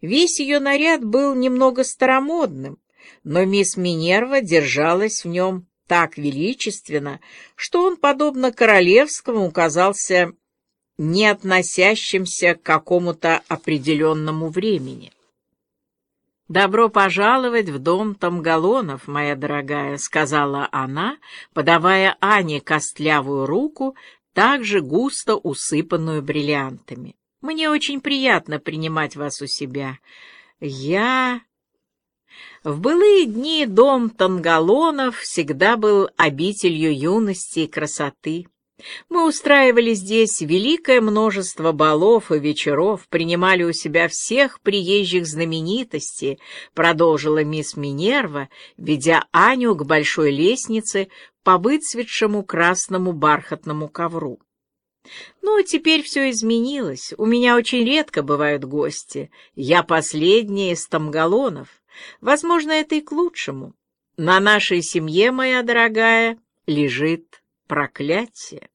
Весь ее наряд был немного старомодным, но мисс Минерва держалась в нем так величественно, что он, подобно королевскому, казался не относящимся к какому-то определенному времени. «Добро пожаловать в дом Тамгалонов, моя дорогая», — сказала она, подавая Ане костлявую руку, также густо усыпанную бриллиантами. «Мне очень приятно принимать вас у себя. Я...» В былые дни дом Тангалонов всегда был обителью юности и красоты. Мы устраивали здесь великое множество балов и вечеров, принимали у себя всех приезжих знаменитостей, продолжила мисс Минерва, ведя Аню к большой лестнице по выцветшему красному бархатному ковру. Ну, теперь все изменилось. У меня очень редко бывают гости. Я последняя из тамгалонов. Возможно, это и к лучшему. На нашей семье, моя дорогая, лежит проклятие.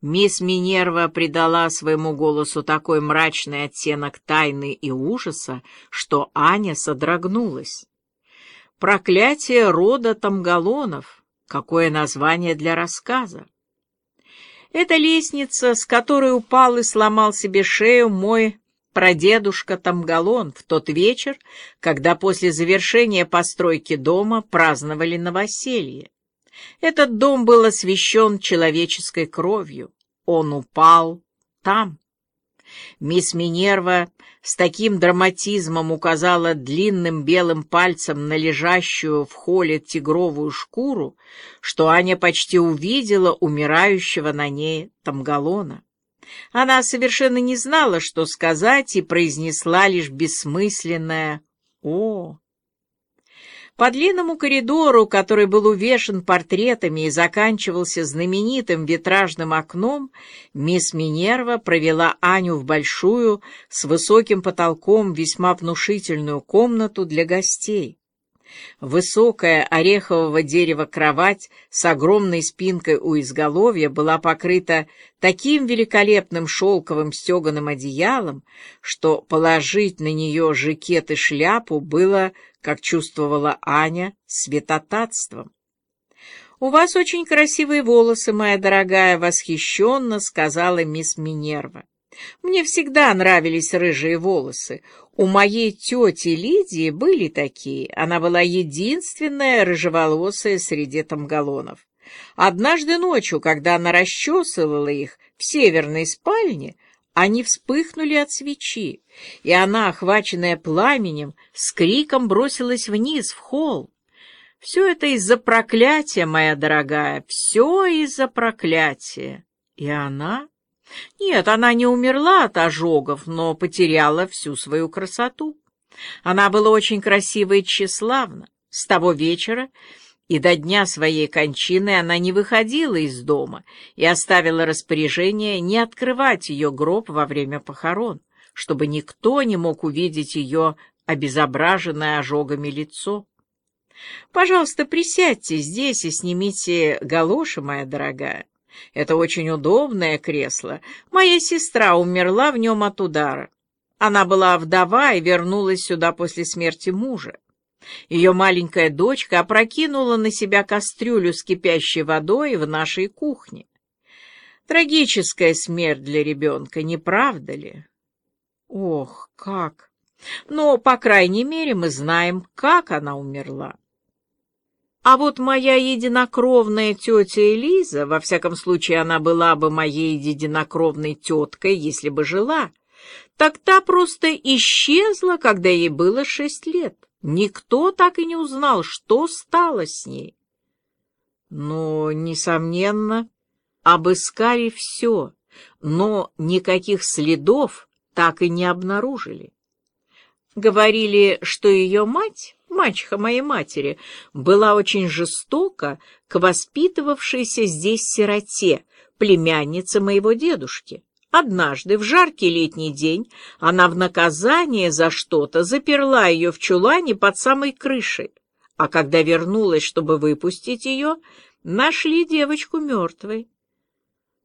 Мисс Минерва придала своему голосу такой мрачный оттенок тайны и ужаса, что Аня содрогнулась. «Проклятие рода Тамгалонов! Какое название для рассказа!» Это лестница, с которой упал и сломал себе шею мой прадедушка Тамгалон в тот вечер, когда после завершения постройки дома праздновали новоселье. Этот дом был освящен человеческой кровью. Он упал там. Мисс Минерва с таким драматизмом указала длинным белым пальцем на лежащую в холле тигровую шкуру, что Аня почти увидела умирающего на ней Тамгалона. Она совершенно не знала, что сказать, и произнесла лишь бессмысленное «О!». По длинному коридору, который был увешан портретами и заканчивался знаменитым витражным окном, мисс Минерва провела Аню в большую, с высоким потолком, весьма внушительную комнату для гостей. Высокая орехового дерева кровать с огромной спинкой у изголовья была покрыта таким великолепным шелковым стеганым одеялом, что положить на нее жакет и шляпу было, как чувствовала Аня, святотатством. «У вас очень красивые волосы, моя дорогая», — восхищенно сказала мисс Минерва. Мне всегда нравились рыжие волосы. У моей тети Лидии были такие. Она была единственная рыжеволосая среди тамгалонов. Однажды ночью, когда она расчесывала их в северной спальне, они вспыхнули от свечи, и она, охваченная пламенем, с криком бросилась вниз, в холл. Все это из-за проклятия, моя дорогая, все из-за проклятия. И она нет, она не умерла от ожогов, но потеряла всю свою красоту. Она была очень красива и тщеславна. С того вечера и до дня своей кончины она не выходила из дома и оставила распоряжение не открывать ее гроб во время похорон, чтобы никто не мог увидеть ее обезображенное ожогами лицо. «Пожалуйста, присядьте здесь и снимите галоши, моя дорогая. Это очень удобное кресло. Моя сестра умерла в нем от удара. Она была вдова и вернулась сюда после смерти мужа. Ее маленькая дочка опрокинула на себя кастрюлю с кипящей водой в нашей кухне. Трагическая смерть для ребенка, не правда ли? Ох, как! Но, по крайней мере, мы знаем, как она умерла. А вот моя единокровная тетя Элиза, во всяком случае она была бы моей единокровной теткой, если бы жила, так та просто исчезла, когда ей было шесть лет. Никто так и не узнал, что стало с ней. Но, несомненно, обыскали все, но никаких следов так и не обнаружили. Говорили, что ее мать мачеха моей матери, была очень жестока к воспитывавшейся здесь сироте, племяннице моего дедушки. Однажды, в жаркий летний день, она в наказание за что-то заперла ее в чулане под самой крышей, а когда вернулась, чтобы выпустить ее, нашли девочку мертвой.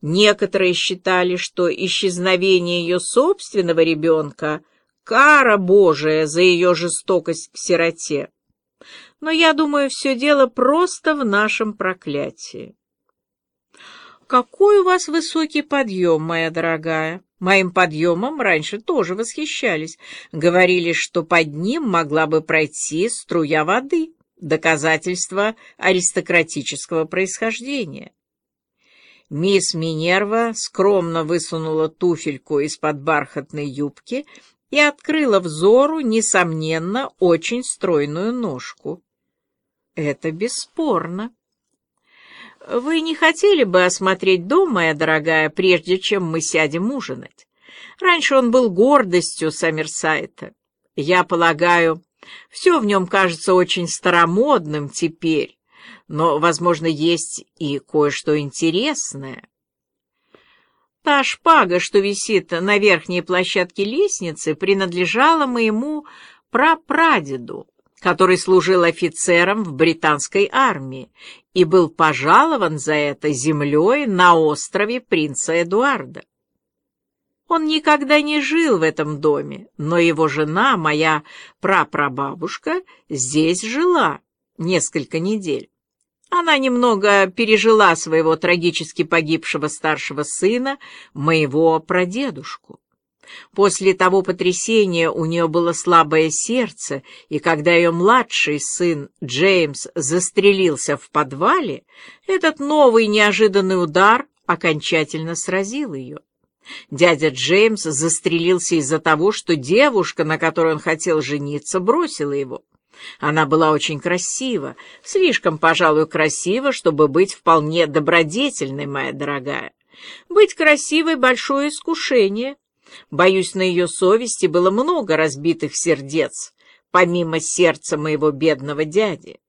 Некоторые считали, что исчезновение ее собственного ребенка Кара Божия за ее жестокость к сироте. Но я думаю, все дело просто в нашем проклятии. Какой у вас высокий подъем, моя дорогая. Моим подъемом раньше тоже восхищались. Говорили, что под ним могла бы пройти струя воды, доказательство аристократического происхождения. Мисс Минерва скромно высунула туфельку из-под бархатной юбки и открыла взору, несомненно, очень стройную ножку. Это бесспорно. Вы не хотели бы осмотреть дом, моя дорогая, прежде чем мы сядем ужинать? Раньше он был гордостью Саммерсайта. Я полагаю, все в нем кажется очень старомодным теперь, но, возможно, есть и кое-что интересное. Та шпага, что висит на верхней площадке лестницы, принадлежала моему прапрадеду, который служил офицером в британской армии и был пожалован за это землей на острове принца Эдуарда. Он никогда не жил в этом доме, но его жена, моя прапрабабушка, здесь жила несколько недель. Она немного пережила своего трагически погибшего старшего сына, моего прадедушку. После того потрясения у нее было слабое сердце, и когда ее младший сын Джеймс застрелился в подвале, этот новый неожиданный удар окончательно сразил ее. Дядя Джеймс застрелился из-за того, что девушка, на которой он хотел жениться, бросила его. Она была очень красива, слишком, пожалуй, красива, чтобы быть вполне добродетельной, моя дорогая. Быть красивой — большое искушение. Боюсь, на ее совести было много разбитых сердец, помимо сердца моего бедного дяди.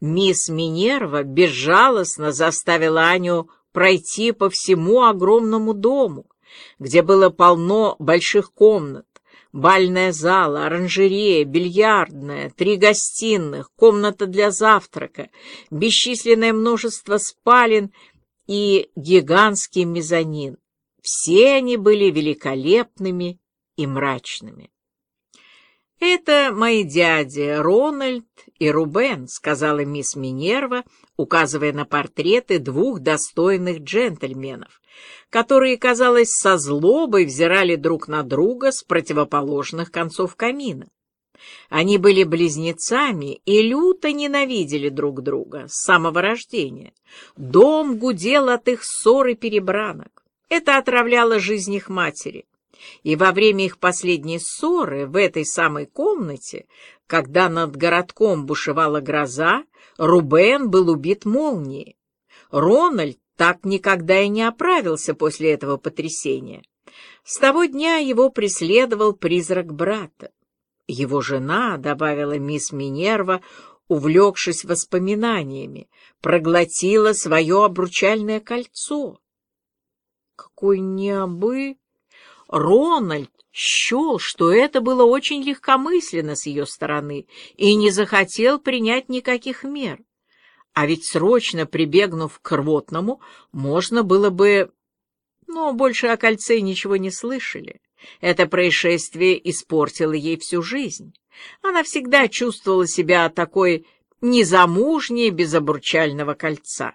Мисс Минерва безжалостно заставила Аню пройти по всему огромному дому, где было полно больших комнат, бальная зала, оранжерея, бильярдная, три гостиных, комната для завтрака, бесчисленное множество спален и гигантский мезонин. Все они были великолепными и мрачными. «Это мои дяди Рональд и Рубен», — сказала мисс Минерва, указывая на портреты двух достойных джентльменов, которые, казалось, со злобой взирали друг на друга с противоположных концов камина. Они были близнецами и люто ненавидели друг друга с самого рождения. Дом гудел от их ссор и перебранок. Это отравляло жизнь их матери. И во время их последней ссоры в этой самой комнате, когда над городком бушевала гроза, Рубен был убит молнией. Рональд так никогда и не оправился после этого потрясения. С того дня его преследовал призрак брата. Его жена, — добавила мисс Минерва, увлекшись воспоминаниями, проглотила свое обручальное кольцо. Какой необы! Рональд счел, что это было очень легкомысленно с ее стороны и не захотел принять никаких мер. А ведь срочно прибегнув к рвотному, можно было бы... Но больше о кольце ничего не слышали. Это происшествие испортило ей всю жизнь. Она всегда чувствовала себя такой незамужней без обручального кольца.